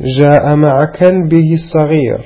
جاء مع كلبه الصغير.